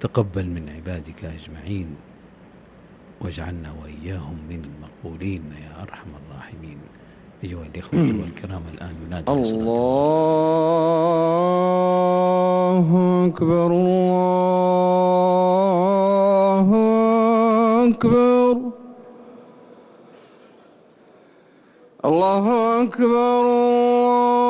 تقبل من عبادك أجمعين واجعلنا وإياهم من المقبولين يا أرحم الراحمين. أيها الإخوة والكرام الآن ينادى الله أكبر الله أكبر الله أكبر الله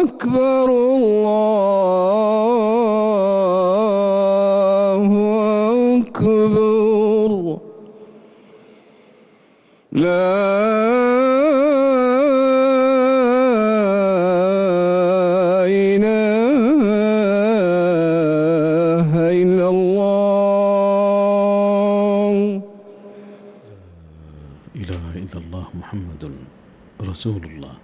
أكبر الله أكبر. لا إله إلا الله. إله إلا الله محمد رسول الله.